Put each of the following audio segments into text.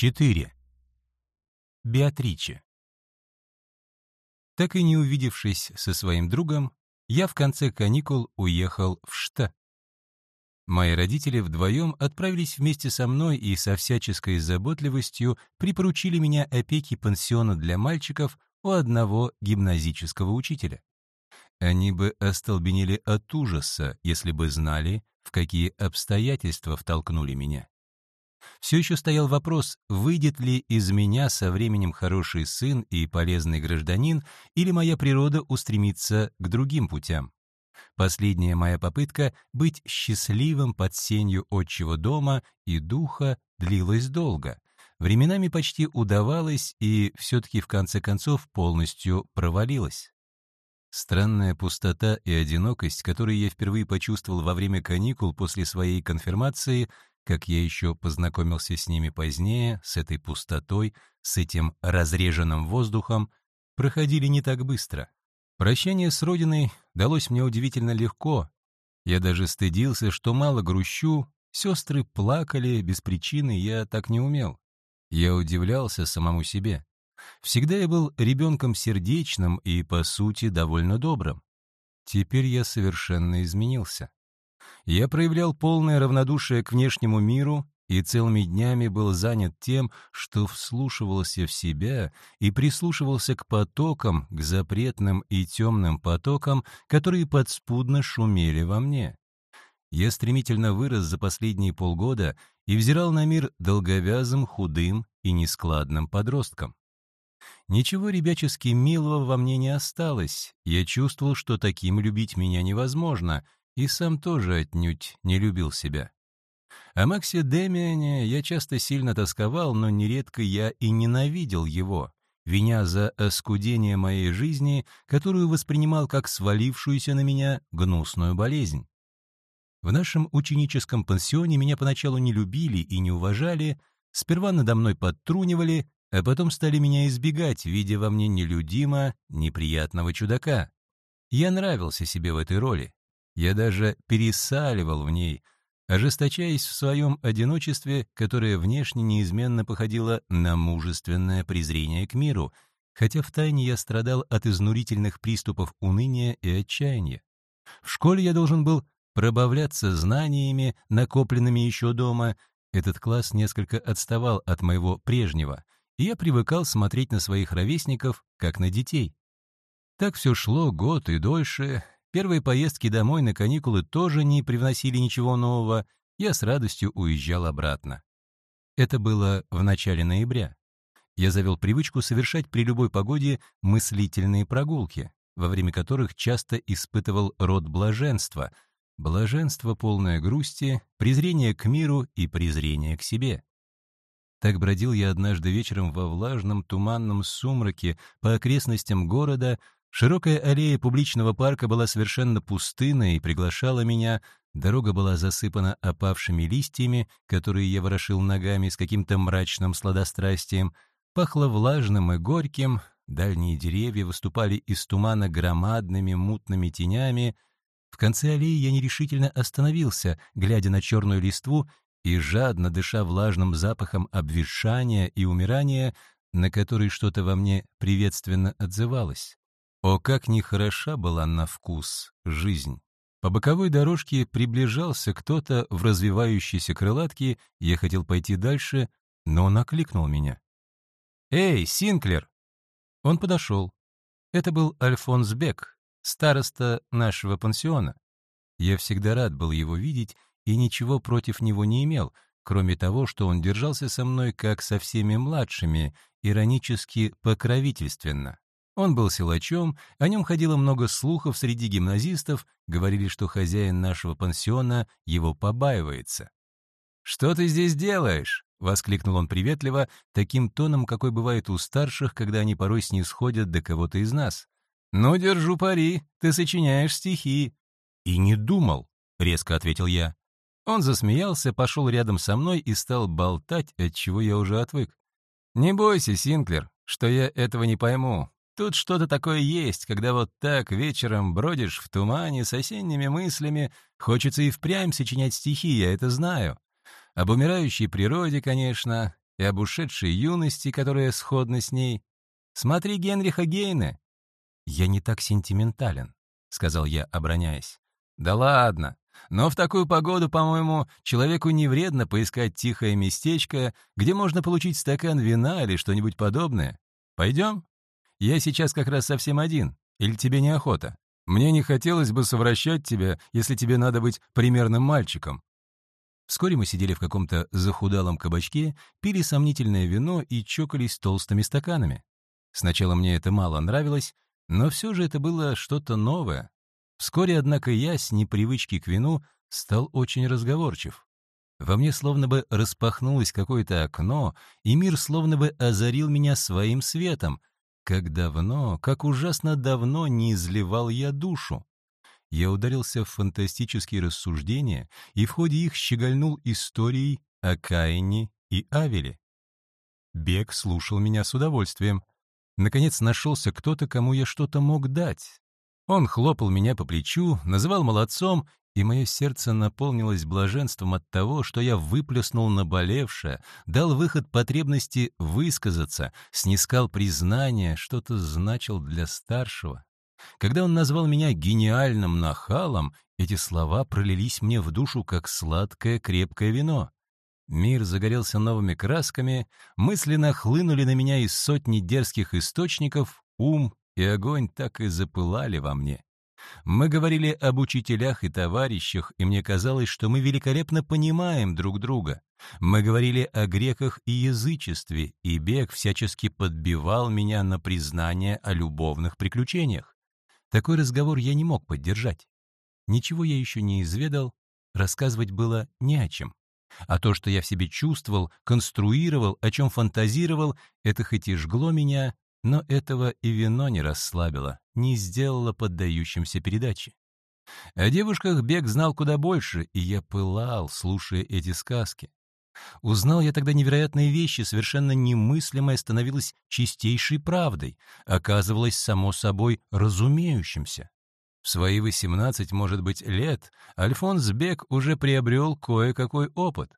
4. Беатриче. Так и не увидевшись со своим другом, я в конце каникул уехал в Шта. Мои родители вдвоем отправились вместе со мной и со всяческой заботливостью припоручили меня опеке пансиона для мальчиков у одного гимназического учителя. Они бы остолбенели от ужаса, если бы знали, в какие обстоятельства втолкнули меня. Все еще стоял вопрос, выйдет ли из меня со временем хороший сын и полезный гражданин, или моя природа устремится к другим путям. Последняя моя попытка быть счастливым под сенью отчего дома и духа длилась долго. Временами почти удавалось и все-таки в конце концов полностью провалилась. Странная пустота и одинокость, которые я впервые почувствовал во время каникул после своей конфирмации, как я еще познакомился с ними позднее, с этой пустотой, с этим разреженным воздухом, проходили не так быстро. Прощание с Родиной далось мне удивительно легко. Я даже стыдился, что мало грущу, сестры плакали без причины, я так не умел. Я удивлялся самому себе. Всегда я был ребенком сердечным и, по сути, довольно добрым. Теперь я совершенно изменился. Я проявлял полное равнодушие к внешнему миру и целыми днями был занят тем, что вслушивался в себя и прислушивался к потокам, к запретным и темным потокам, которые подспудно шумели во мне. Я стремительно вырос за последние полгода и взирал на мир долговязым, худым и нескладным подростком. Ничего ребячески милого во мне не осталось, я чувствовал, что таким любить меня невозможно — и сам тоже отнюдь не любил себя. О Максе Демиане я часто сильно тосковал, но нередко я и ненавидел его, виня за оскудение моей жизни, которую воспринимал как свалившуюся на меня гнусную болезнь. В нашем ученическом пансионе меня поначалу не любили и не уважали, сперва надо мной подтрунивали, а потом стали меня избегать, видя во мне нелюдимо неприятного чудака. Я нравился себе в этой роли. Я даже пересаливал в ней, ожесточаясь в своем одиночестве, которое внешне неизменно походило на мужественное презрение к миру, хотя втайне я страдал от изнурительных приступов уныния и отчаяния. В школе я должен был пробавляться знаниями, накопленными еще дома. Этот класс несколько отставал от моего прежнего, и я привыкал смотреть на своих ровесников, как на детей. Так все шло год и дольше, Первые поездки домой на каникулы тоже не привносили ничего нового, я с радостью уезжал обратно. Это было в начале ноября. Я завел привычку совершать при любой погоде мыслительные прогулки, во время которых часто испытывал род блаженства, блаженство полное грусти, презрение к миру и презрение к себе. Так бродил я однажды вечером во влажном туманном сумраке по окрестностям города, Широкая аллея публичного парка была совершенно пустынной и приглашала меня. Дорога была засыпана опавшими листьями, которые я ворошил ногами с каким-то мрачным сладострастием. Пахло влажным и горьким, дальние деревья выступали из тумана громадными мутными тенями. В конце аллеи я нерешительно остановился, глядя на черную листву и жадно дыша влажным запахом обветшания и умирания, на который что-то во мне приветственно отзывалось. О, как нехороша была на вкус жизнь! По боковой дорожке приближался кто-то в развивающейся крылатке, я хотел пойти дальше, но он окликнул меня. «Эй, Синклер!» Он подошел. Это был Альфонс Бек, староста нашего пансиона. Я всегда рад был его видеть и ничего против него не имел, кроме того, что он держался со мной как со всеми младшими, иронически покровительственно. Он был силачом, о нем ходило много слухов среди гимназистов, говорили, что хозяин нашего пансиона его побаивается. «Что ты здесь делаешь?» — воскликнул он приветливо, таким тоном, какой бывает у старших, когда они порой снисходят до кого-то из нас. «Ну, держу пари, ты сочиняешь стихи». «И не думал», — резко ответил я. Он засмеялся, пошел рядом со мной и стал болтать, от чего я уже отвык. «Не бойся, Синклер, что я этого не пойму. Тут что-то такое есть, когда вот так вечером бродишь в тумане с осенними мыслями, хочется и впрямь сочинять стихи, я это знаю. Об умирающей природе, конечно, и об ушедшей юности, которая сходна с ней. Смотри Генриха Гейне. «Я не так сентиментален», — сказал я, обороняясь. «Да ладно. Но в такую погоду, по-моему, человеку не вредно поискать тихое местечко, где можно получить стакан вина или что-нибудь подобное. Пойдем? Я сейчас как раз совсем один. Или тебе неохота? Мне не хотелось бы совращать тебя, если тебе надо быть примерным мальчиком». Вскоре мы сидели в каком-то захудалом кабачке, пили сомнительное вино и чокались толстыми стаканами. Сначала мне это мало нравилось, но все же это было что-то новое. Вскоре, однако, я, с непривычки к вину, стал очень разговорчив. Во мне словно бы распахнулось какое-то окно, и мир словно бы озарил меня своим светом. Как давно, как ужасно давно не изливал я душу. Я ударился в фантастические рассуждения и в ходе их щегольнул историей о Каине и Авеле. Бег слушал меня с удовольствием. Наконец нашелся кто-то, кому я что-то мог дать. Он хлопал меня по плечу, называл молодцом, и мое сердце наполнилось блаженством от того, что я выплеснул наболевшее, дал выход потребности высказаться, снискал признание, что-то значил для старшего. Когда он назвал меня гениальным нахалом, эти слова пролились мне в душу, как сладкое крепкое вино. Мир загорелся новыми красками, мысли нахлынули на меня из сотни дерзких источников, ум и огонь так и запылали во мне. Мы говорили об учителях и товарищах, и мне казалось, что мы великолепно понимаем друг друга. Мы говорили о греках и язычестве, и Бег всячески подбивал меня на признание о любовных приключениях. Такой разговор я не мог поддержать. Ничего я еще не изведал, рассказывать было не о чем. А то, что я в себе чувствовал, конструировал, о чем фантазировал, это хоть и жгло меня, но этого и вино не расслабило, не сделало поддающимся передаче. О девушках Бег знал куда больше, и я пылал, слушая эти сказки. Узнал я тогда невероятные вещи, совершенно немыслимое становилось чистейшей правдой, оказывалось само собой разумеющимся. В свои 18, может быть, лет Альфонс Бек уже приобрел кое-какой опыт.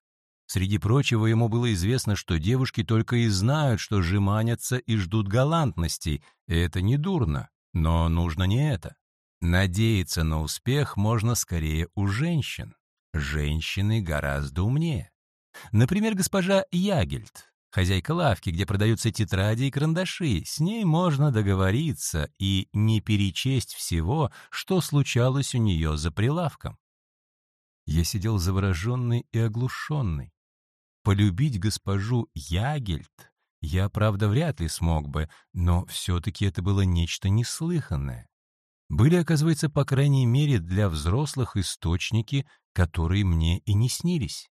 Среди прочего, ему было известно, что девушки только и знают, что жеманятся и ждут галантностей, и это не дурно, но нужно не это. Надеяться на успех можно скорее у женщин. Женщины гораздо умнее. Например, госпожа Ягельд, хозяйка лавки, где продаются тетради и карандаши. С ней можно договориться и не перечесть всего, что случалось у нее за прилавком. Я сидел завороженный и оглушенный. Полюбить госпожу Ягельд я, правда, вряд ли смог бы, но все-таки это было нечто неслыханное. Были, оказывается, по крайней мере для взрослых источники, которые мне и не снились.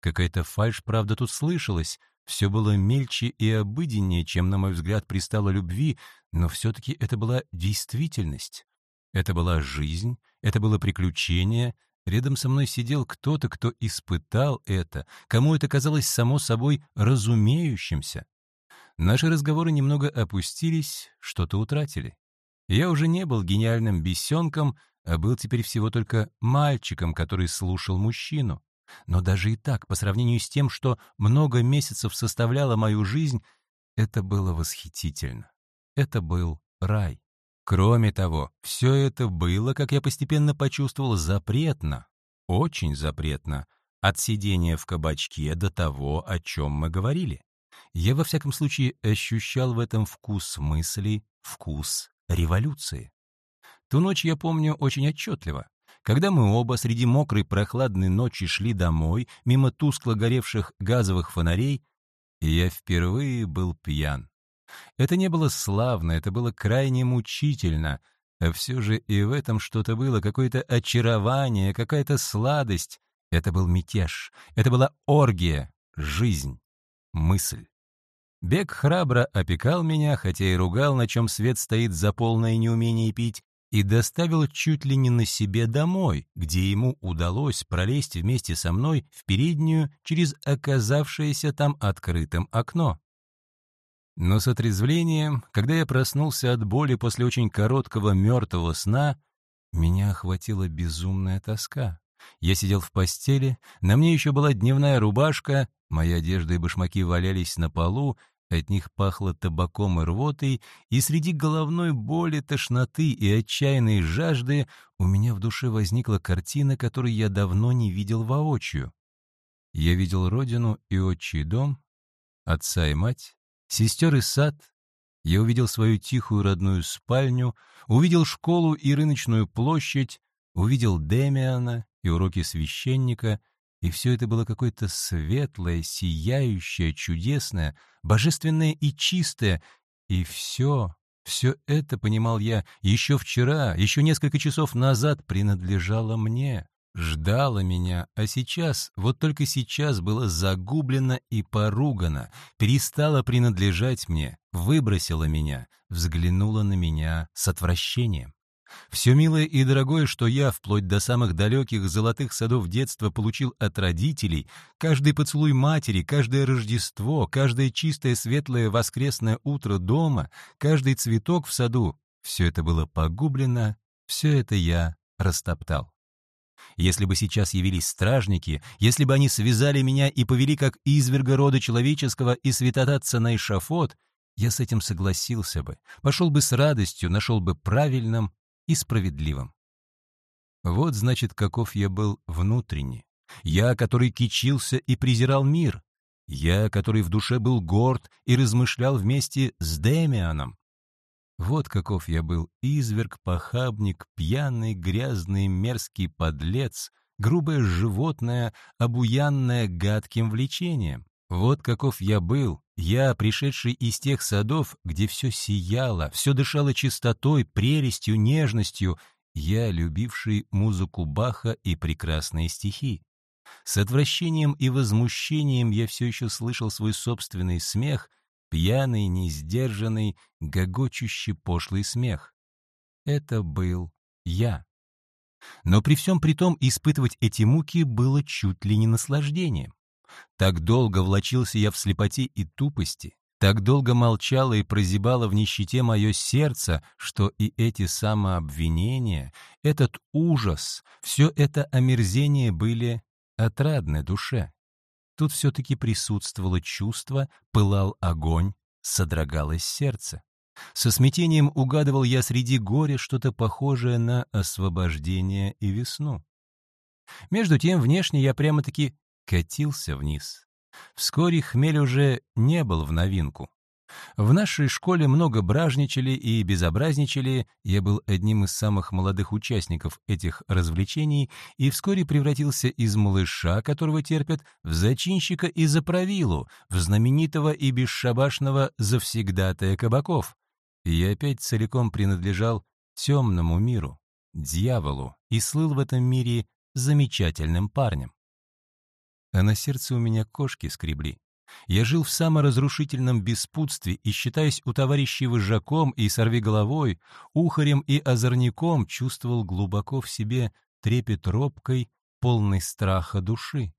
Какая-то фальшь, правда, тут слышалась, все было мельче и обыденнее, чем, на мой взгляд, пристало любви, но все-таки это была действительность. Это была жизнь, это было приключение, Рядом со мной сидел кто-то, кто испытал это, кому это казалось само собой разумеющимся. Наши разговоры немного опустились, что-то утратили. Я уже не был гениальным бесенком, а был теперь всего только мальчиком, который слушал мужчину. Но даже и так, по сравнению с тем, что много месяцев составляло мою жизнь, это было восхитительно. Это был рай. Кроме того, все это было, как я постепенно почувствовал, запретно, очень запретно, от сидения в кабачке до того, о чем мы говорили. Я, во всяком случае, ощущал в этом вкус мыслей, вкус революции. Ту ночь я помню очень отчетливо. Когда мы оба среди мокрой прохладной ночи шли домой, мимо тускло горевших газовых фонарей, я впервые был пьян. Это не было славно, это было крайне мучительно, а все же и в этом что-то было, какое-то очарование, какая-то сладость. Это был мятеж, это была оргия, жизнь, мысль. Бег храбро опекал меня, хотя и ругал, на чем свет стоит за полное неумение пить, и доставил чуть ли не на себе домой, где ему удалось пролезть вместе со мной в переднюю через оказавшееся там открытым окно. Но с отрезвлением, когда я проснулся от боли после очень короткого мертвого сна, меня охватила безумная тоска. Я сидел в постели, на мне еще была дневная рубашка, мои одежда и башмаки валялись на полу, от них пахло табаком и рвотой, и среди головной боли, тошноты и отчаянной жажды у меня в душе возникла картина, которую я давно не видел воочию. Я видел родину и отчий дом, отца и мать, сестер и сад. Я увидел свою тихую родную спальню, увидел школу и рыночную площадь, увидел Демиана и уроки священника — и все это было какое-то светлое, сияющее, чудесное, божественное и чистое. И все, все это, понимал я, еще вчера, еще несколько часов назад принадлежало мне, ждало меня, а сейчас, вот только сейчас было загублено и поругано, перестало принадлежать мне, выбросило меня, взглянуло на меня с отвращением. Все милое и дорогое, что я, вплоть до самых далеких золотых садов детства, получил от родителей, каждый поцелуй матери, каждое Рождество, каждое чистое светлое воскресное утро дома, каждый цветок в саду, все это было погублено, все это я растоптал. Если бы сейчас явились стражники, если бы они связали меня и повели как изверга рода человеческого и святотатца на эшафот, я с этим согласился бы, пошел бы с радостью, нашел бы правильным и справедливым. Вот, значит, каков я был внутренне. Я, который кичился и презирал мир. Я, который в душе был горд и размышлял вместе с Демианом. Вот каков я был изверг, похабник, пьяный, грязный, мерзкий подлец, грубое животное, обуянное гадким влечением. Вот каков я был, я, пришедший из тех садов, где все сияло, все дышало чистотой, прелестью, нежностью, я, любивший музыку Баха и прекрасные стихи. С отвращением и возмущением я все еще слышал свой собственный смех, пьяный, несдержанный, гогочущий пошлый смех. Это был я. Но при всем при том испытывать эти муки было чуть ли не наслаждением. Так долго влачился я в слепоте и тупости, так долго молчало и прозябало в нищете мое сердце, что и эти самообвинения, этот ужас, все это омерзение были отрадны душе. Тут все-таки присутствовало чувство, пылал огонь, содрогалось сердце. Со смятением угадывал я среди горя что-то похожее на освобождение и весну. Между тем, внешне я прямо-таки катился вниз. Вскоре хмель уже не был в новинку. В нашей школе много бражничали и безобразничали, я был одним из самых молодых участников этих развлечений и вскоре превратился из малыша, которого терпят, в зачинщика и заправилу, в знаменитого и бесшабашного завсегдатая кабаков. И я опять целиком принадлежал темному миру, дьяволу, и слыл в этом мире замечательным парнем а на сердце у меня кошки скребли. Я жил в саморазрушительном беспутстве и, считаясь у товарищей вожаком и сорвиголовой, ухарем и озорником, чувствовал глубоко в себе трепет робкой, полной страха души.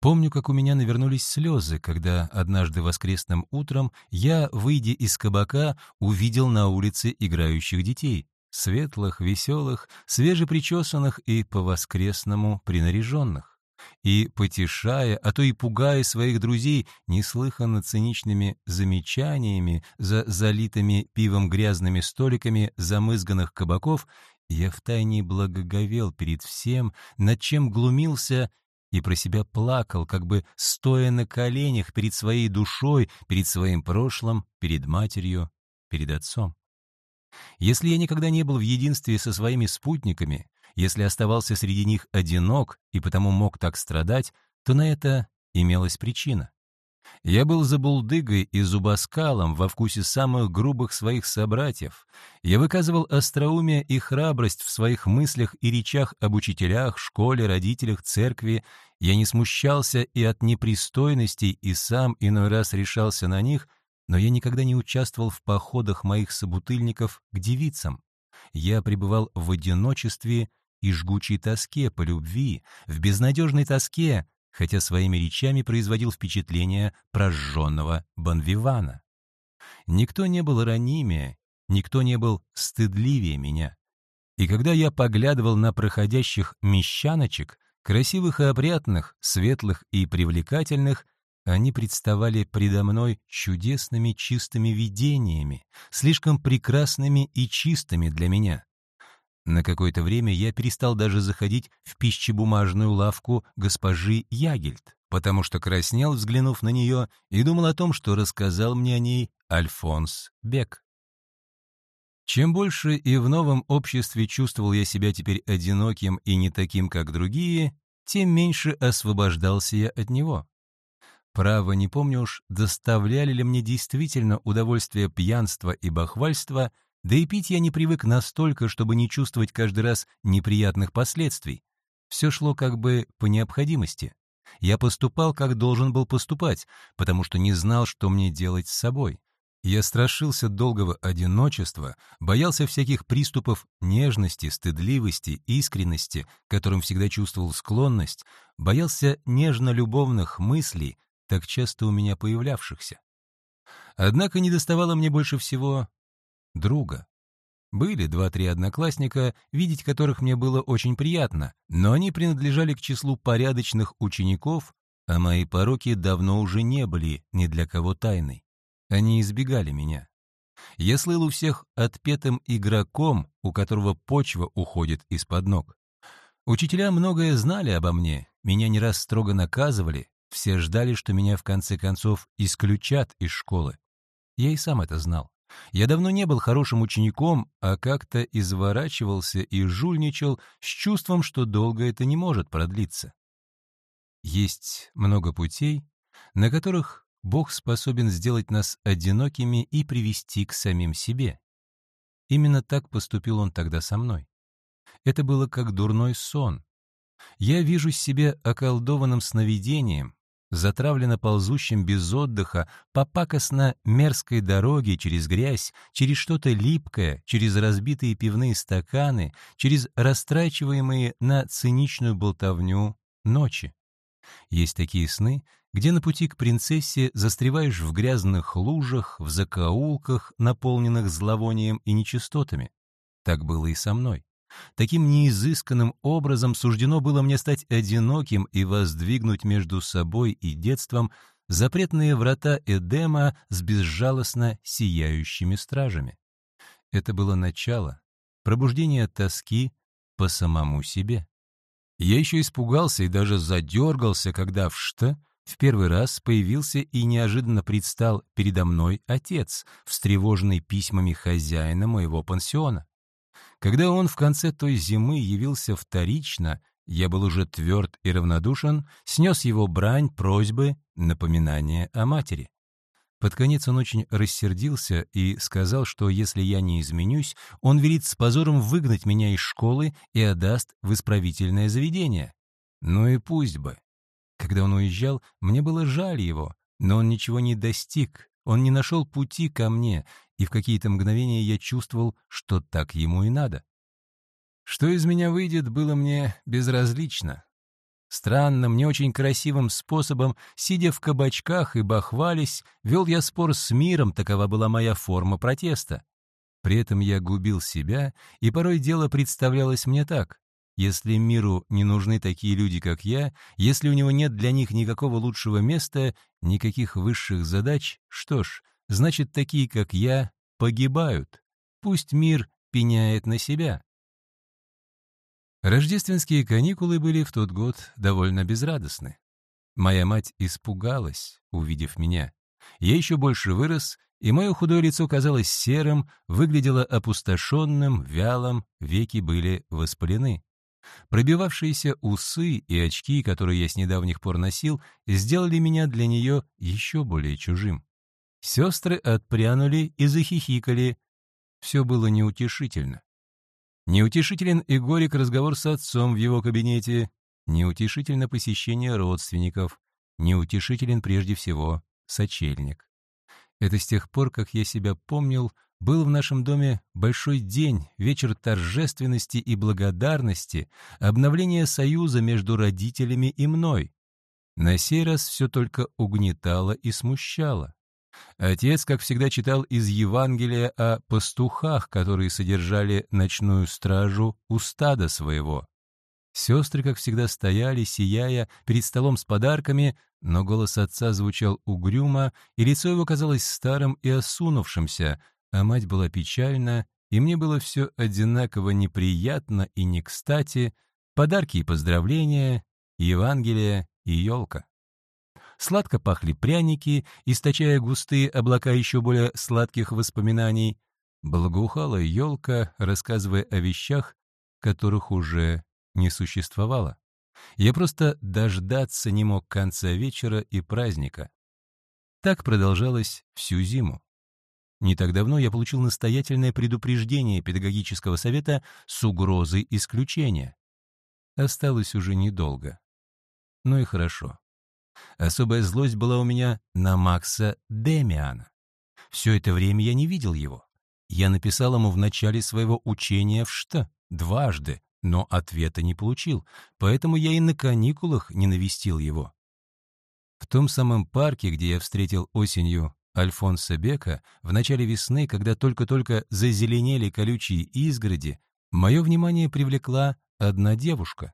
Помню, как у меня навернулись слезы, когда однажды воскресным утром я, выйдя из кабака, увидел на улице играющих детей, светлых, веселых, свежепричесанных и по-воскресному принаряженных и, потешая, а то и пугая своих друзей неслыханно циничными замечаниями за залитыми пивом грязными столиками замызганных кабаков, я втайне благоговел перед всем, над чем глумился и про себя плакал, как бы стоя на коленях перед своей душой, перед своим прошлым, перед матерью, перед отцом. Если я никогда не был в единстве со своими спутниками, если оставался среди них одинок и потому мог так страдать, то на это имелась причина. Я был забулдыгой и зубоскалом во вкусе самых грубых своих собратьев. Я выказывал остроумие и храбрость в своих мыслях и речах об учителях, школе, родителях, церкви. Я не смущался и от непристойностей, и сам иной раз решался на них, но я никогда не участвовал в походах моих собутыльников к девицам. Я пребывал в одиночестве и жгучей тоске по любви, в безнадежной тоске, хотя своими речами производил впечатление прожженного Бонвивана. Никто не был ранимее, никто не был стыдливее меня. И когда я поглядывал на проходящих мещаночек, Красивых и опрятных, светлых и привлекательных, они представали предо мной чудесными чистыми видениями, слишком прекрасными и чистыми для меня. На какое-то время я перестал даже заходить в пищебумажную лавку госпожи Ягельд, потому что краснел, взглянув на нее, и думал о том, что рассказал мне о ней Альфонс Бек. Чем больше и в новом обществе чувствовал я себя теперь одиноким и не таким, как другие, тем меньше освобождался я от него. Право, не помню уж, доставляли ли мне действительно удовольствие пьянства и бахвальства, да и пить я не привык настолько, чтобы не чувствовать каждый раз неприятных последствий. Все шло как бы по необходимости. Я поступал, как должен был поступать, потому что не знал, что мне делать с собой. Я страшился долгого одиночества, боялся всяких приступов нежности, стыдливости, искренности, к которым всегда чувствовал склонность, боялся нежно-любовных мыслей, так часто у меня появлявшихся. Однако не доставало мне больше всего друга. Были два-три одноклассника, видеть которых мне было очень приятно, но они принадлежали к числу порядочных учеников, а мои пороки давно уже не были ни для кого тайной. Они избегали меня. Я слыл у всех отпетым игроком, у которого почва уходит из-под ног. Учителя многое знали обо мне, меня не раз строго наказывали, все ждали, что меня в конце концов исключат из школы. Я и сам это знал. Я давно не был хорошим учеником, а как-то изворачивался и жульничал с чувством, что долго это не может продлиться. Есть много путей, на которых Бог способен сделать нас одинокими и привести к самим себе. Именно так поступил Он тогда со мной. Это было как дурной сон. Я вижу себе околдованным сновидением, затравленно ползущим без отдыха по пакостно-мерзкой дороге через грязь, через что-то липкое, через разбитые пивные стаканы, через растрачиваемые на циничную болтовню ночи. Есть такие сны, где на пути к принцессе застреваешь в грязных лужах, в закоулках, наполненных зловонием и нечистотами. Так было и со мной. Таким неизысканным образом суждено было мне стать одиноким и воздвигнуть между собой и детством запретные врата Эдема с безжалостно сияющими стражами. Это было начало, пробуждение тоски по самому себе. Я еще испугался и даже задергался, когда в Шта в первый раз появился и неожиданно предстал передо мной отец, встревоженный письмами хозяина моего пансиона. Когда он в конце той зимы явился вторично, я был уже тверд и равнодушен, снес его брань, просьбы, напоминания о матери. Под конец он очень рассердился и сказал, что если я не изменюсь, он велит с позором выгнать меня из школы и отдаст в исправительное заведение. Ну и пусть бы. Когда он уезжал, мне было жаль его, но он ничего не достиг, он не нашел пути ко мне, и в какие-то мгновения я чувствовал, что так ему и надо. Что из меня выйдет, было мне безразлично. Странным, не очень красивым способом, сидя в кабачках и бахвались, вел я спор с миром, такова была моя форма протеста. При этом я губил себя, и порой дело представлялось мне так. Если миру не нужны такие люди, как я, если у него нет для них никакого лучшего места, никаких высших задач, что ж, значит, такие, как я, погибают. Пусть мир пеняет на себя. Рождественские каникулы были в тот год довольно безрадостны. Моя мать испугалась, увидев меня. Я еще больше вырос, и мое худое лицо казалось серым, выглядело опустошенным, вялым, веки были воспалены. Пробивавшиеся усы и очки, которые я с недавних пор носил, сделали меня для нее еще более чужим. Сестры отпрянули и захихикали. Все было неутешительно. Неутешителен и горек разговор с отцом в его кабинете, неутешительно посещение родственников, неутешителен прежде всего сочельник. Это с тех пор, как я себя помнил, был в нашем доме большой день, вечер торжественности и благодарности, обновление союза между родителями и мной. На сей раз все только угнетало и смущало. Отец, как всегда, читал из Евангелия о пастухах, которые содержали ночную стражу у стада своего. Сестры, как всегда, стояли, сияя, перед столом с подарками, но голос отца звучал угрюмо, и лицо его казалось старым и осунувшимся, а мать была печальна, и мне было все одинаково неприятно и не кстати, подарки и поздравления, Евангелие и елка. Сладко пахли пряники, источая густые облака еще более сладких воспоминаний. Благоухала елка, рассказывая о вещах, которых уже не существовало. Я просто дождаться не мог конца вечера и праздника. Так продолжалось всю зиму. Не так давно я получил настоятельное предупреждение педагогического совета с угрозой исключения. Осталось уже недолго. Ну и хорошо. Особая злость была у меня на Макса Демиана. Все это время я не видел его. Я написал ему в начале своего учения в Шт дважды, но ответа не получил, поэтому я и на каникулах не навестил его. В том самом парке, где я встретил осенью Альфонса Бека, в начале весны, когда только-только зазеленели колючие изгороди, мое внимание привлекла одна девушка.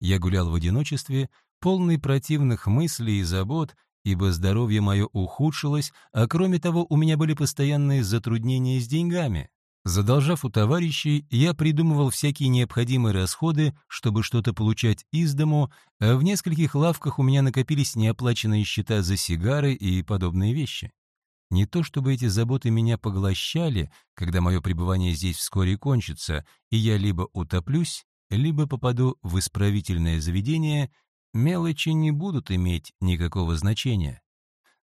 Я гулял в одиночестве, полный противных мыслей и забот, ибо здоровье мое ухудшилось, а кроме того у меня были постоянные затруднения с деньгами. Задолжав у товарищей, я придумывал всякие необходимые расходы, чтобы что-то получать из дому, а в нескольких лавках у меня накопились неоплаченные счета за сигары и подобные вещи. Не то чтобы эти заботы меня поглощали, когда мое пребывание здесь вскоре кончится, и я либо утоплюсь, либо попаду в исправительное заведение, мелочи не будут иметь никакого значения.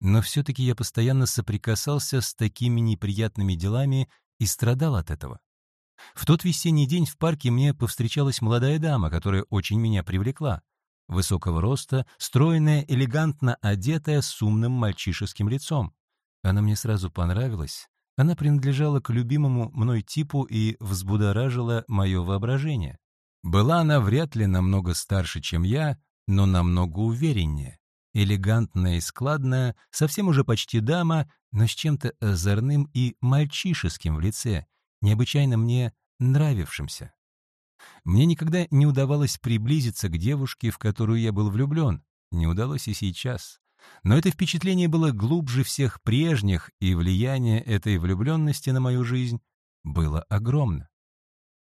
Но все-таки я постоянно соприкасался с такими неприятными делами, и страдал от этого. В тот весенний день в парке мне повстречалась молодая дама, которая очень меня привлекла. Высокого роста, стройная, элегантно одетая, с умным мальчишеским лицом. Она мне сразу понравилась. Она принадлежала к любимому мной типу и взбудоражила мое воображение. Была она вряд ли намного старше, чем я, но намного увереннее. Элегантная и складная, совсем уже почти дама, но с чем-то озорным и мальчишеским в лице, необычайно мне нравившимся. Мне никогда не удавалось приблизиться к девушке, в которую я был влюблен. Не удалось и сейчас. Но это впечатление было глубже всех прежних, и влияние этой влюбленности на мою жизнь было огромно.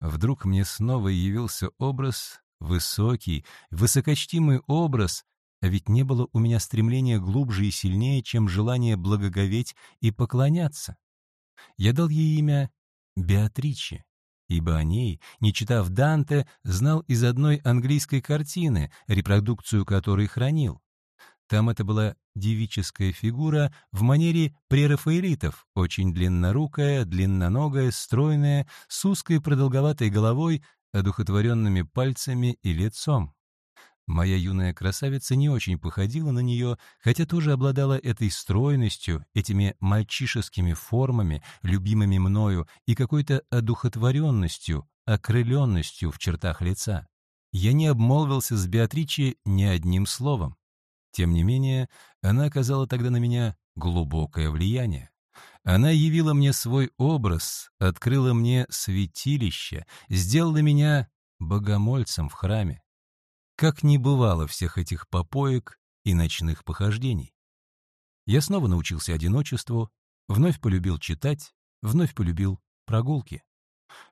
Вдруг мне снова явился образ, высокий, высокочтимый образ, а ведь не было у меня стремления глубже и сильнее, чем желание благоговеть и поклоняться. Я дал ей имя Беатриче, ибо о ней, не читав Данте, знал из одной английской картины, репродукцию которой хранил. Там это была девическая фигура в манере прерафаэлитов, очень длиннорукая, длинноногая, стройная, с узкой продолговатой головой, одухотворенными пальцами и лицом. Моя юная красавица не очень походила на нее, хотя тоже обладала этой стройностью, этими мальчишескими формами, любимыми мною, и какой-то одухотворенностью, окрыленностью в чертах лица. Я не обмолвился с Беатриче ни одним словом. Тем не менее, она оказала тогда на меня глубокое влияние. Она явила мне свой образ, открыла мне святилище, сделала меня богомольцем в храме как не бывало всех этих попоек и ночных похождений. Я снова научился одиночеству, вновь полюбил читать, вновь полюбил прогулки.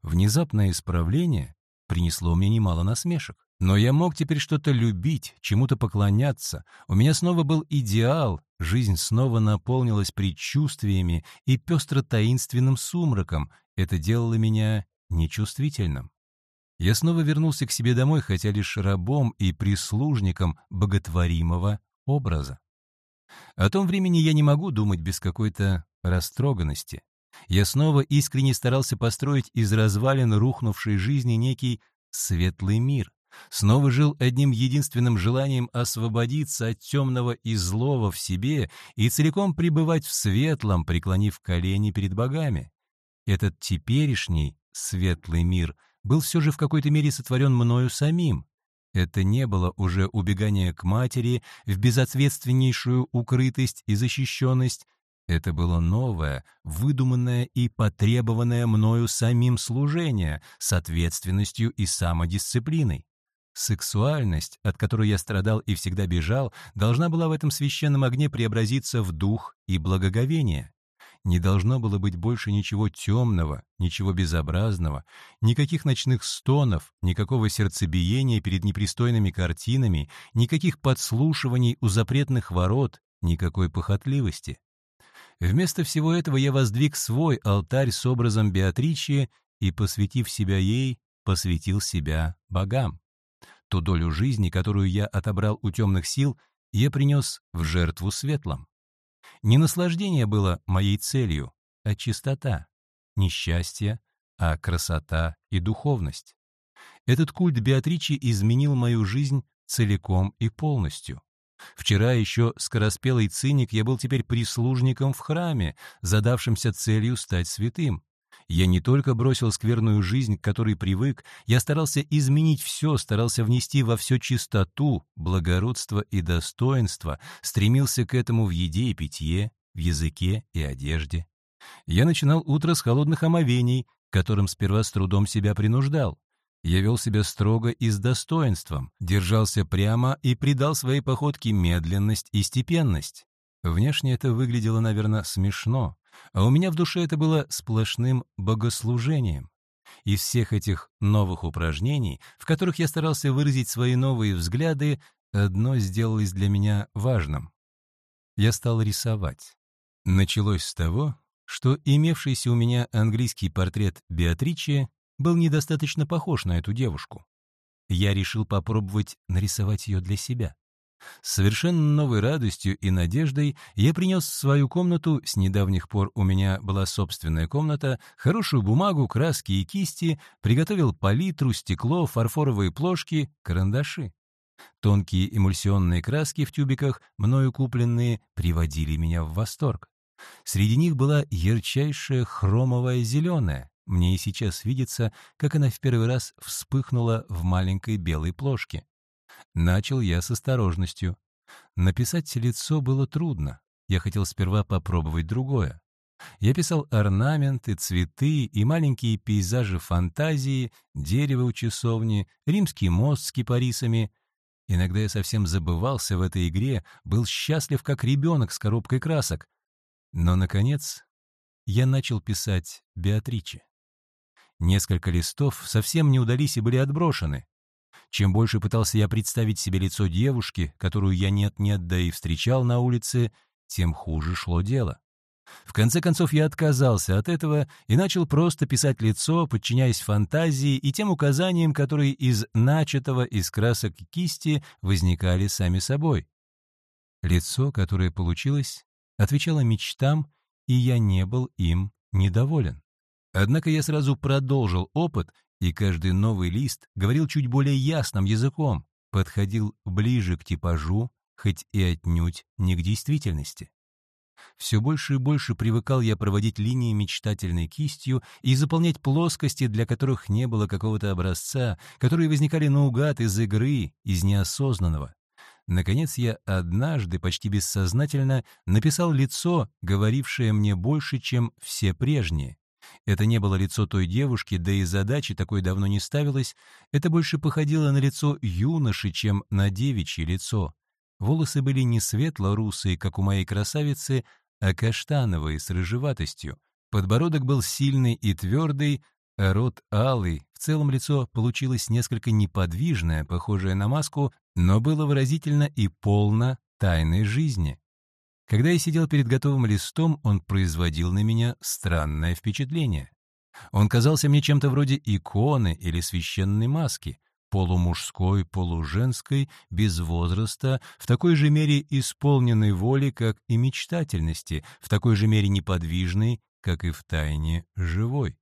Внезапное исправление принесло мне немало насмешек. Но я мог теперь что-то любить, чему-то поклоняться. У меня снова был идеал, жизнь снова наполнилась предчувствиями и пестро-таинственным сумраком. Это делало меня нечувствительным. Я снова вернулся к себе домой, хотя лишь рабом и прислужником боготворимого образа. О том времени я не могу думать без какой-то растроганности. Я снова искренне старался построить из развалин рухнувшей жизни некий светлый мир. Снова жил одним единственным желанием освободиться от темного и злого в себе и целиком пребывать в светлом, преклонив колени перед богами. Этот теперешний светлый мир — был все же в какой-то мере сотворен мною самим. Это не было уже убегание к матери в безответственнейшую укрытость и защищенность. Это было новое, выдуманное и потребованное мною самим служение с ответственностью и самодисциплиной. Сексуальность, от которой я страдал и всегда бежал, должна была в этом священном огне преобразиться в дух и благоговение. Не должно было быть больше ничего темного, ничего безобразного, никаких ночных стонов, никакого сердцебиения перед непристойными картинами, никаких подслушиваний у запретных ворот, никакой похотливости. Вместо всего этого я воздвиг свой алтарь с образом Беатричи и, посвятив себя ей, посвятил себя богам. Ту долю жизни, которую я отобрал у темных сил, я принес в жертву светлым. Не наслаждение было моей целью, а чистота, не счастье, а красота и духовность. Этот культ Беатричи изменил мою жизнь целиком и полностью. Вчера еще скороспелый циник, я был теперь прислужником в храме, задавшимся целью стать святым. Я не только бросил скверную жизнь, к которой привык, я старался изменить все, старался внести во все чистоту, благородство и достоинство, стремился к этому в еде и питье, в языке и одежде. Я начинал утро с холодных омовений, которым сперва с трудом себя принуждал. Я вел себя строго и с достоинством, держался прямо и придал своей походке медленность и степенность. Внешне это выглядело, наверное, смешно, а у меня в душе это было сплошным богослужением. Из всех этих новых упражнений, в которых я старался выразить свои новые взгляды, одно сделалось для меня важным. Я стал рисовать. Началось с того, что имевшийся у меня английский портрет Беатричи был недостаточно похож на эту девушку. Я решил попробовать нарисовать ее для себя. С совершенно новой радостью и надеждой я принес в свою комнату, с недавних пор у меня была собственная комната, хорошую бумагу, краски и кисти, приготовил палитру, стекло, фарфоровые плошки, карандаши. Тонкие эмульсионные краски в тюбиках, мною купленные, приводили меня в восторг. Среди них была ярчайшая хромовая зеленая. Мне и сейчас видится, как она в первый раз вспыхнула в маленькой белой плошке. Начал я с осторожностью. Написать лицо было трудно. Я хотел сперва попробовать другое. Я писал орнаменты, цветы и маленькие пейзажи фантазии, дерево у часовни, римский мост с кипарисами. Иногда я совсем забывался в этой игре, был счастлив, как ребенок с коробкой красок. Но, наконец, я начал писать Беатриче. Несколько листов совсем не удались и были отброшены. Чем больше пытался я представить себе лицо девушки, которую я нет-нет, да и встречал на улице, тем хуже шло дело. В конце концов, я отказался от этого и начал просто писать лицо, подчиняясь фантазии и тем указаниям, которые из начатого из красок кисти возникали сами собой. Лицо, которое получилось, отвечало мечтам, и я не был им недоволен. Однако я сразу продолжил опыт и каждый новый лист говорил чуть более ясным языком, подходил ближе к типажу, хоть и отнюдь не к действительности. Все больше и больше привыкал я проводить линии мечтательной кистью и заполнять плоскости, для которых не было какого-то образца, которые возникали наугад из игры, из неосознанного. Наконец я однажды, почти бессознательно, написал лицо, говорившее мне больше, чем все прежние. Это не было лицо той девушки, да и задачи такой давно не ставилось. Это больше походило на лицо юноши, чем на девичье лицо. Волосы были не светло-русые, как у моей красавицы, а каштановые, с рыжеватостью. Подбородок был сильный и твердый, а рот алый. В целом лицо получилось несколько неподвижное, похожее на маску, но было выразительно и полно тайной жизни. Когда я сидел перед готовым листом, он производил на меня странное впечатление. Он казался мне чем-то вроде иконы или священной маски, полумужской, полуженской, без возраста, в такой же мере исполненной воли, как и мечтательности, в такой же мере неподвижной, как и в тайне живой.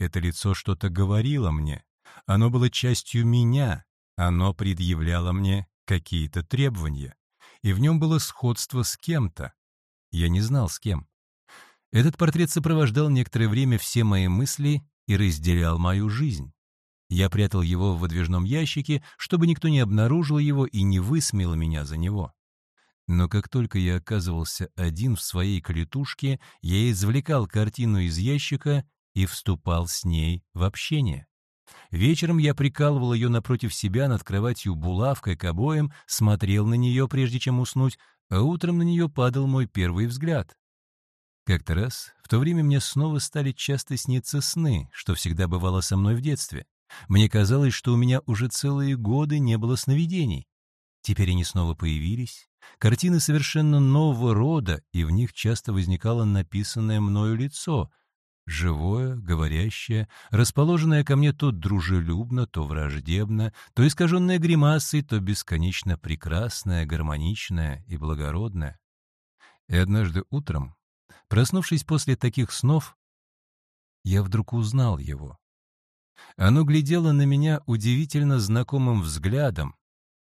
Это лицо что-то говорило мне. Оно было частью меня. Оно предъявляло мне какие-то требования и в нем было сходство с кем-то. Я не знал, с кем. Этот портрет сопровождал некоторое время все мои мысли и разделял мою жизнь. Я прятал его в выдвижном ящике, чтобы никто не обнаружил его и не высмеял меня за него. Но как только я оказывался один в своей клетушке, я извлекал картину из ящика и вступал с ней в общение. Вечером я прикалывал ее напротив себя над кроватью булавкой к обоям, смотрел на нее, прежде чем уснуть, а утром на нее падал мой первый взгляд. Как-то раз, в то время мне снова стали часто сниться сны, что всегда бывало со мной в детстве. Мне казалось, что у меня уже целые годы не было сновидений. Теперь они снова появились, картины совершенно нового рода, и в них часто возникало написанное мною лицо, живое, говорящее, расположенное ко мне то дружелюбно, то враждебно, то искаженное гримасой, то бесконечно прекрасное, гармоничное и благородное. И однажды утром, проснувшись после таких снов, я вдруг узнал его. Оно глядело на меня удивительно знакомым взглядом.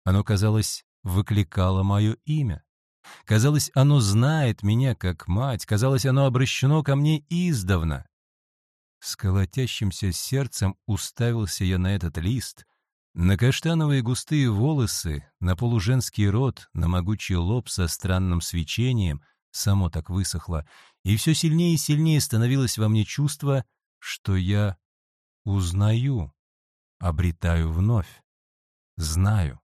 Оно, казалось, выкликало мое имя. Казалось, оно знает меня как мать, казалось, оно обращено ко мне издавна. С колотящимся сердцем уставился я на этот лист, на каштановые густые волосы, на полуженский рот, на могучий лоб со странным свечением, само так высохло, и все сильнее и сильнее становилось во мне чувство, что я узнаю, обретаю вновь, знаю.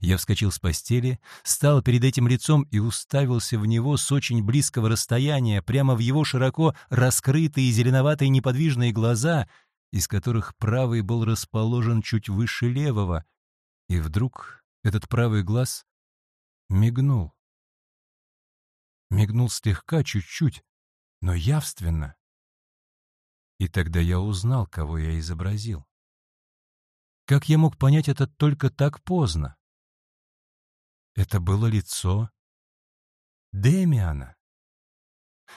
Я вскочил с постели, стал перед этим лицом и уставился в него с очень близкого расстояния, прямо в его широко раскрытые зеленоватые неподвижные глаза, из которых правый был расположен чуть выше левого, и вдруг этот правый глаз мигнул. Мигнул слегка, чуть-чуть, но явственно. И тогда я узнал, кого я изобразил. Как я мог понять это только так поздно? Это было лицо Демиана.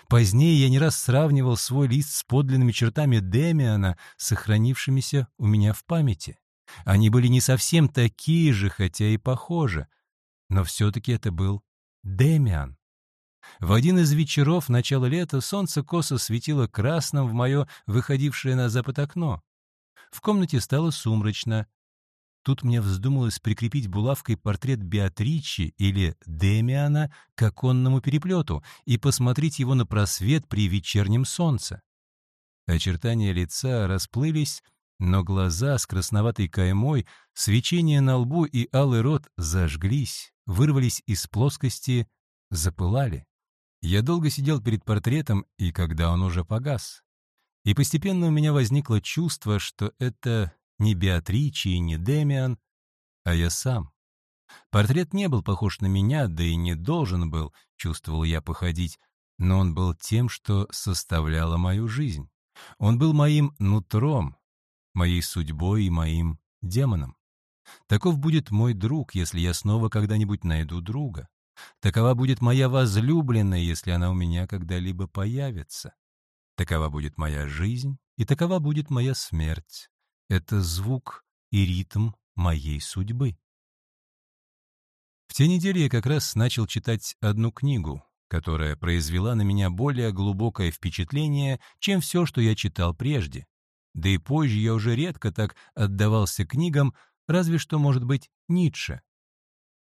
Позднее я не раз сравнивал свой лист с подлинными чертами Демиана, сохранившимися у меня в памяти. Они были не совсем такие же, хотя и похожи, но все-таки это был Демиан. В один из вечеров начала лета солнце косо светило красным в мое выходившее на запад окно. В комнате стало сумрачно, Тут мне вздумалось прикрепить булавкой портрет Беатричи или Демиана к оконному переплету и посмотреть его на просвет при вечернем солнце. Очертания лица расплылись, но глаза с красноватой каймой, свечение на лбу и алый рот зажглись, вырвались из плоскости, запылали. Я долго сидел перед портретом, и когда он уже погас. И постепенно у меня возникло чувство, что это не Беатричи и не Демиан, а я сам. Портрет не был похож на меня, да и не должен был, чувствовал я походить, но он был тем, что составляло мою жизнь. Он был моим нутром, моей судьбой и моим демоном. Таков будет мой друг, если я снова когда-нибудь найду друга. Такова будет моя возлюбленная, если она у меня когда-либо появится. Такова будет моя жизнь, и такова будет моя смерть. Это звук и ритм моей судьбы. В те недели я как раз начал читать одну книгу, которая произвела на меня более глубокое впечатление, чем все, что я читал прежде. Да и позже я уже редко так отдавался книгам, разве что, может быть, Ницше.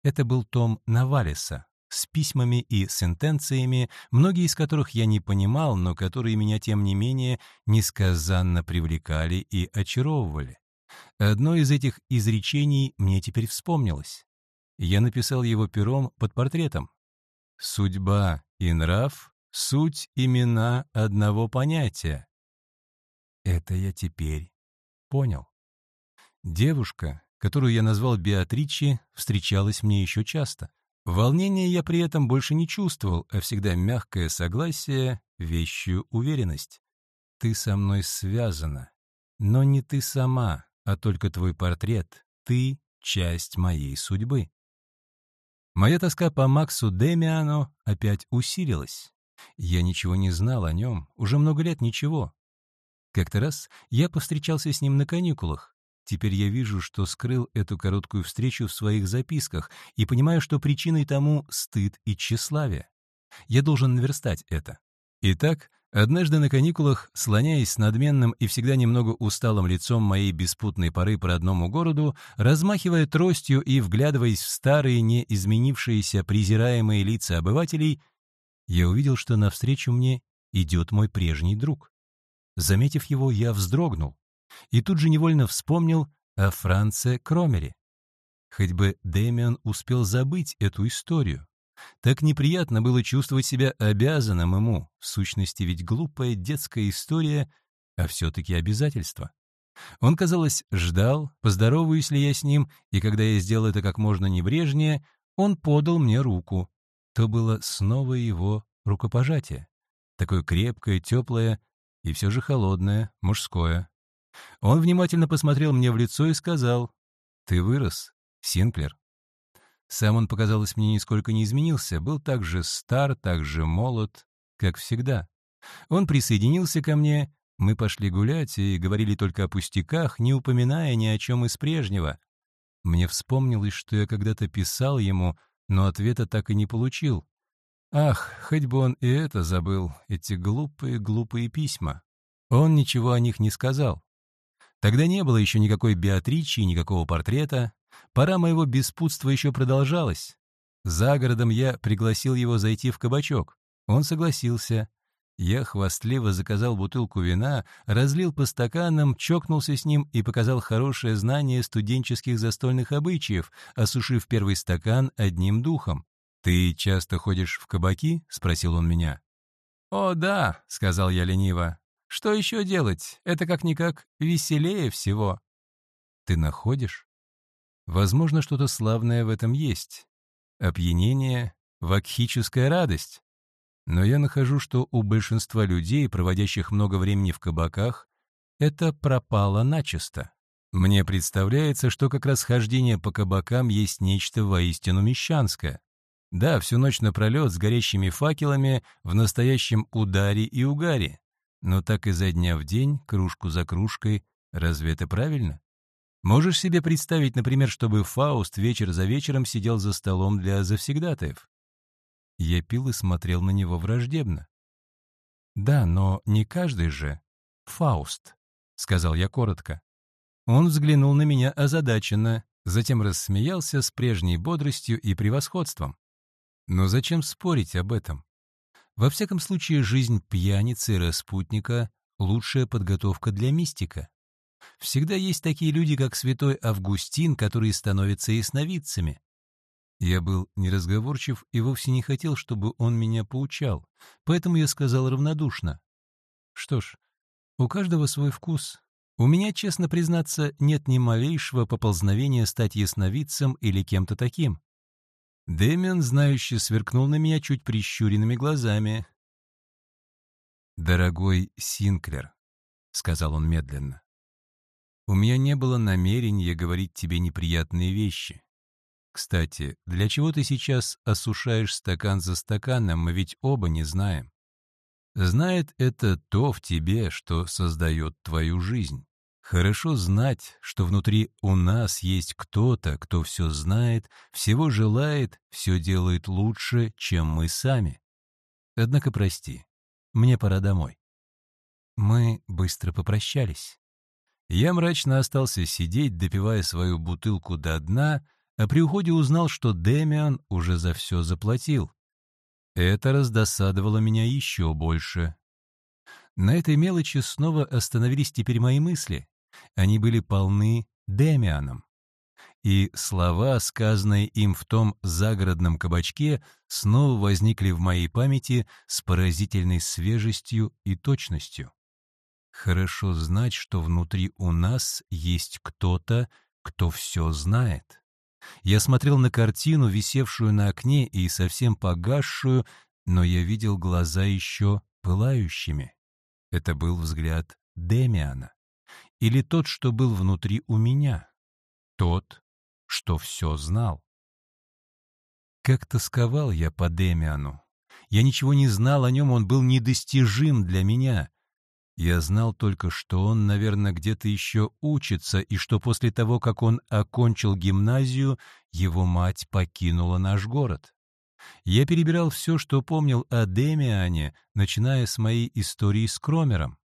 Это был том Навалиса с письмами и сентенциями, многие из которых я не понимал, но которые меня, тем не менее, несказанно привлекали и очаровывали. Одно из этих изречений мне теперь вспомнилось. Я написал его пером под портретом. «Судьба и нрав — суть имена одного понятия». Это я теперь понял. Девушка, которую я назвал Беатричи, встречалась мне еще часто. Волнения я при этом больше не чувствовал, а всегда мягкое согласие, вещую уверенность. Ты со мной связана, но не ты сама, а только твой портрет. Ты — часть моей судьбы. Моя тоска по Максу Демиану опять усилилась. Я ничего не знал о нем, уже много лет ничего. Как-то раз я повстречался с ним на каникулах. Теперь я вижу, что скрыл эту короткую встречу в своих записках и понимаю, что причиной тому стыд и тщеславие. Я должен наверстать это. Итак, однажды на каникулах, слоняясь с надменным и всегда немного усталым лицом моей беспутной поры по родному городу, размахивая тростью и вглядываясь в старые, не изменившиеся, презираемые лица обывателей, я увидел, что навстречу мне идет мой прежний друг. Заметив его, я вздрогнул. И тут же невольно вспомнил о Франце Кромере. Хоть бы Дэмиан успел забыть эту историю. Так неприятно было чувствовать себя обязанным ему, в сущности ведь глупая детская история, а все-таки обязательство. Он, казалось, ждал, поздороваюсь ли я с ним, и когда я сделал это как можно небрежнее, он подал мне руку. То было снова его рукопожатие. Такое крепкое, теплое и все же холодное, мужское. Он внимательно посмотрел мне в лицо и сказал, «Ты вырос, Синклер». Сам он, показалось мне, нисколько не изменился, был так же стар, так же молод, как всегда. Он присоединился ко мне, мы пошли гулять и говорили только о пустяках, не упоминая ни о чем из прежнего. Мне вспомнилось, что я когда-то писал ему, но ответа так и не получил. Ах, хоть бы он и это забыл, эти глупые-глупые письма. Он ничего о них не сказал. Тогда не было еще никакой Беатричи и никакого портрета. Пора моего беспутства еще продолжалась. За городом я пригласил его зайти в кабачок. Он согласился. Я хвастливо заказал бутылку вина, разлил по стаканам, чокнулся с ним и показал хорошее знание студенческих застольных обычаев, осушив первый стакан одним духом. «Ты часто ходишь в кабаки?» — спросил он меня. «О, да», — сказал я лениво. Что еще делать? Это как-никак веселее всего. Ты находишь? Возможно, что-то славное в этом есть. Опьянение, вакхическая радость. Но я нахожу, что у большинства людей, проводящих много времени в кабаках, это пропало начисто. Мне представляется, что как раз хождение по кабакам есть нечто воистину мещанское. Да, всю ночь напролет с горящими факелами в настоящем ударе и угаре. Но так изо дня в день, кружку за кружкой, разве это правильно? Можешь себе представить, например, чтобы Фауст вечер за вечером сидел за столом для завсегдатаев? Я пил и смотрел на него враждебно. «Да, но не каждый же. Фауст», — сказал я коротко. Он взглянул на меня озадаченно, затем рассмеялся с прежней бодростью и превосходством. Но зачем спорить об этом? Во всяком случае, жизнь пьяницы и распутника — лучшая подготовка для мистика. Всегда есть такие люди, как святой Августин, которые становятся ясновидцами. Я был неразговорчив и вовсе не хотел, чтобы он меня поучал, поэтому я сказал равнодушно. Что ж, у каждого свой вкус. У меня, честно признаться, нет ни малейшего поползновения стать ясновидцем или кем-то таким. Дэмиан, знающий, сверкнул на меня чуть прищуренными глазами. «Дорогой Синклер», — сказал он медленно, — «у меня не было намерения говорить тебе неприятные вещи. Кстати, для чего ты сейчас осушаешь стакан за стаканом, мы ведь оба не знаем. Знает это то в тебе, что создает твою жизнь. Хорошо знать, что внутри у нас есть кто-то, кто все знает, всего желает, все делает лучше, чем мы сами. Однако прости, мне пора домой. Мы быстро попрощались. Я мрачно остался сидеть, допивая свою бутылку до дна, а при уходе узнал, что Демиан уже за все заплатил. Это раздосадовало меня еще больше. На этой мелочи снова остановились теперь мои мысли. Они были полны Демианом. И слова, сказанные им в том загородном кабачке, снова возникли в моей памяти с поразительной свежестью и точностью. Хорошо знать, что внутри у нас есть кто-то, кто все знает. Я смотрел на картину, висевшую на окне и совсем погасшую, но я видел глаза еще пылающими. Это был взгляд Демиана или тот, что был внутри у меня? Тот, что все знал. Как тосковал я по Демиану. Я ничего не знал о нем, он был недостижим для меня. Я знал только, что он, наверное, где-то еще учится, и что после того, как он окончил гимназию, его мать покинула наш город. Я перебирал все, что помнил о Демиане, начиная с моей истории с Кромером.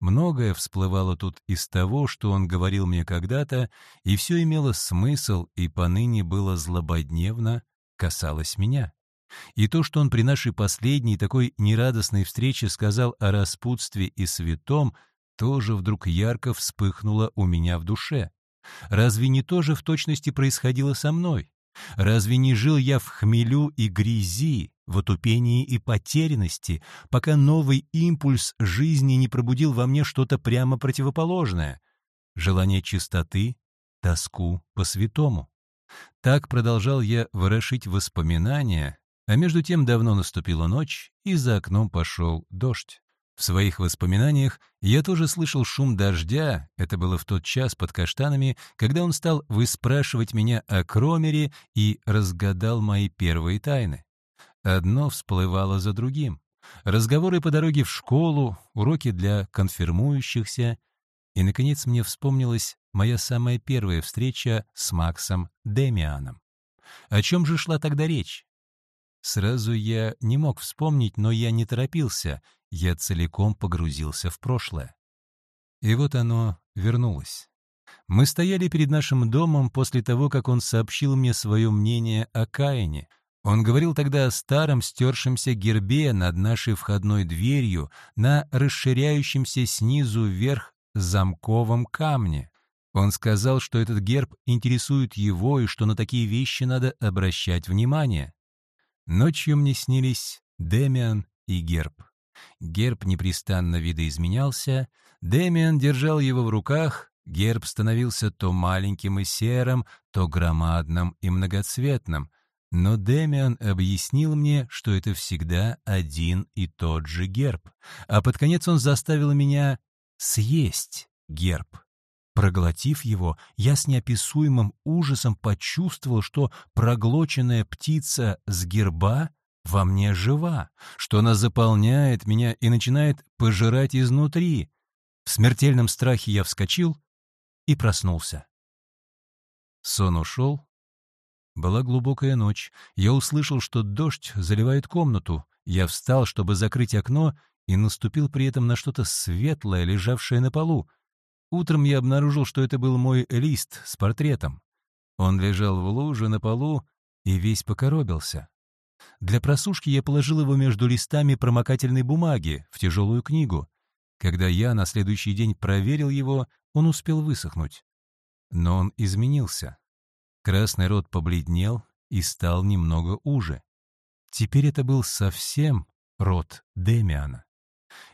Многое всплывало тут из того, что он говорил мне когда-то, и все имело смысл и поныне было злободневно, касалось меня. И то, что он при нашей последней такой нерадостной встрече сказал о распутстве и святом, тоже вдруг ярко вспыхнуло у меня в душе. Разве не то же в точности происходило со мной? Разве не жил я в хмелю и грязи, в отупении и потерянности, пока новый импульс жизни не пробудил во мне что-то прямо противоположное? Желание чистоты, тоску по святому. Так продолжал я ворошить воспоминания, а между тем давно наступила ночь, и за окном пошел дождь. В своих воспоминаниях я тоже слышал шум дождя, это было в тот час под каштанами, когда он стал выспрашивать меня о Кромере и разгадал мои первые тайны. Одно всплывало за другим. Разговоры по дороге в школу, уроки для конфирмующихся. И, наконец, мне вспомнилась моя самая первая встреча с Максом Демианом. О чем же шла тогда речь? Сразу я не мог вспомнить, но я не торопился, я целиком погрузился в прошлое. И вот оно вернулось. Мы стояли перед нашим домом после того, как он сообщил мне свое мнение о Каине. Он говорил тогда о старом стершемся гербе над нашей входной дверью на расширяющемся снизу вверх замковом камне. Он сказал, что этот герб интересует его и что на такие вещи надо обращать внимание. Ночью мне снились Демиан и герб. Герб непрестанно видоизменялся, Демиан держал его в руках, герб становился то маленьким и серым, то громадным и многоцветным, но Демиан объяснил мне, что это всегда один и тот же герб, а под конец он заставил меня съесть герб. Проглотив его, я с неописуемым ужасом почувствовал, что проглоченная птица с герба во мне жива, что она заполняет меня и начинает пожирать изнутри. В смертельном страхе я вскочил и проснулся. Сон ушел. Была глубокая ночь. Я услышал, что дождь заливает комнату. Я встал, чтобы закрыть окно, и наступил при этом на что-то светлое, лежавшее на полу. Утром я обнаружил, что это был мой лист с портретом. Он лежал в луже на полу и весь покоробился. Для просушки я положил его между листами промокательной бумаги в тяжелую книгу. Когда я на следующий день проверил его, он успел высохнуть. Но он изменился. Красный рот побледнел и стал немного уже. Теперь это был совсем рот Демиана.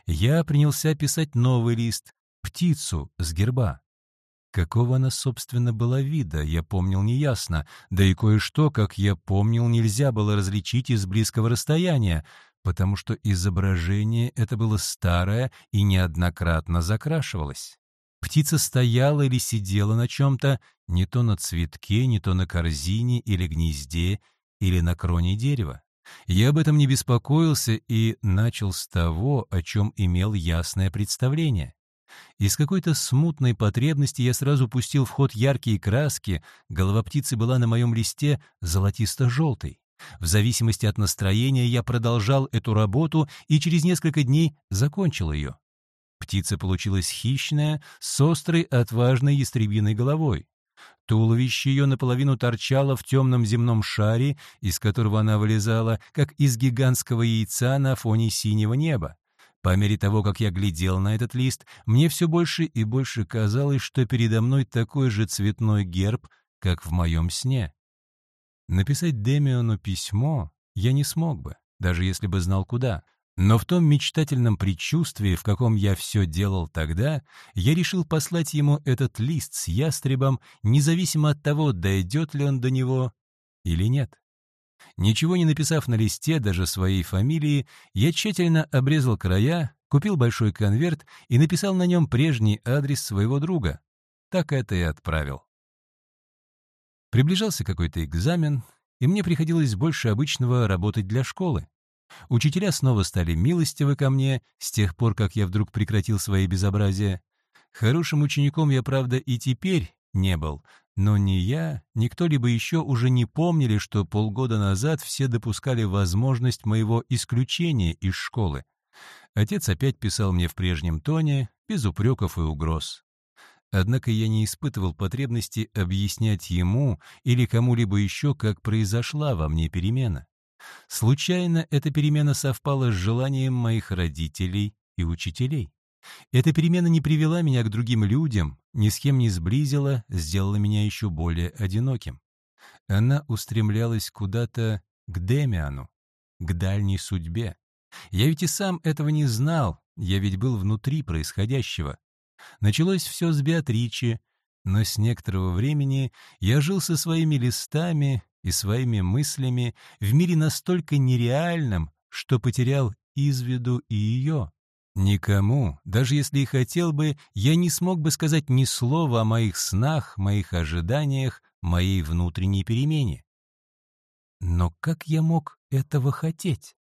Я принялся писать новый лист, птицу с герба. Какого она, собственно, была вида, я помнил неясно, да и кое-что, как я помнил, нельзя было различить из близкого расстояния, потому что изображение это было старое и неоднократно закрашивалось. Птица стояла или сидела на чем-то, не то на цветке, не то на корзине или гнезде, или на кроне дерева. Я об этом не беспокоился и начал с того, о чем имел ясное представление. Из какой-то смутной потребности я сразу пустил в ход яркие краски, голова птицы была на моем листе золотисто-желтой. В зависимости от настроения я продолжал эту работу и через несколько дней закончил ее. Птица получилась хищная, с острой, отважной ястребиной головой. Туловище ее наполовину торчало в темном земном шаре, из которого она вылезала, как из гигантского яйца на фоне синего неба. По мере того, как я глядел на этот лист, мне все больше и больше казалось, что передо мной такой же цветной герб, как в моем сне. Написать Демиону письмо я не смог бы, даже если бы знал куда. Но в том мечтательном предчувствии, в каком я все делал тогда, я решил послать ему этот лист с ястребом, независимо от того, дойдет ли он до него или нет. Ничего не написав на листе, даже своей фамилии, я тщательно обрезал края, купил большой конверт и написал на нем прежний адрес своего друга. Так это и отправил. Приближался какой-то экзамен, и мне приходилось больше обычного работать для школы. Учителя снова стали милостивы ко мне с тех пор, как я вдруг прекратил свои безобразия. Хорошим учеником я, правда, и теперь не был, но ни я, ни кто-либо еще уже не помнили, что полгода назад все допускали возможность моего исключения из школы. Отец опять писал мне в прежнем тоне, без упреков и угроз. Однако я не испытывал потребности объяснять ему или кому-либо еще, как произошла во мне перемена. Случайно эта перемена совпала с желанием моих родителей и учителей. Эта перемена не привела меня к другим людям, ни с кем не сблизила, сделала меня еще более одиноким. Она устремлялась куда-то к Демиану, к дальней судьбе. Я ведь и сам этого не знал, я ведь был внутри происходящего. Началось все с Беатричи, но с некоторого времени я жил со своими листами и своими мыслями в мире настолько нереальном, что потерял из виду и ее. Никому, даже если и хотел бы, я не смог бы сказать ни слова о моих снах, моих ожиданиях, моей внутренней перемене. Но как я мог этого хотеть?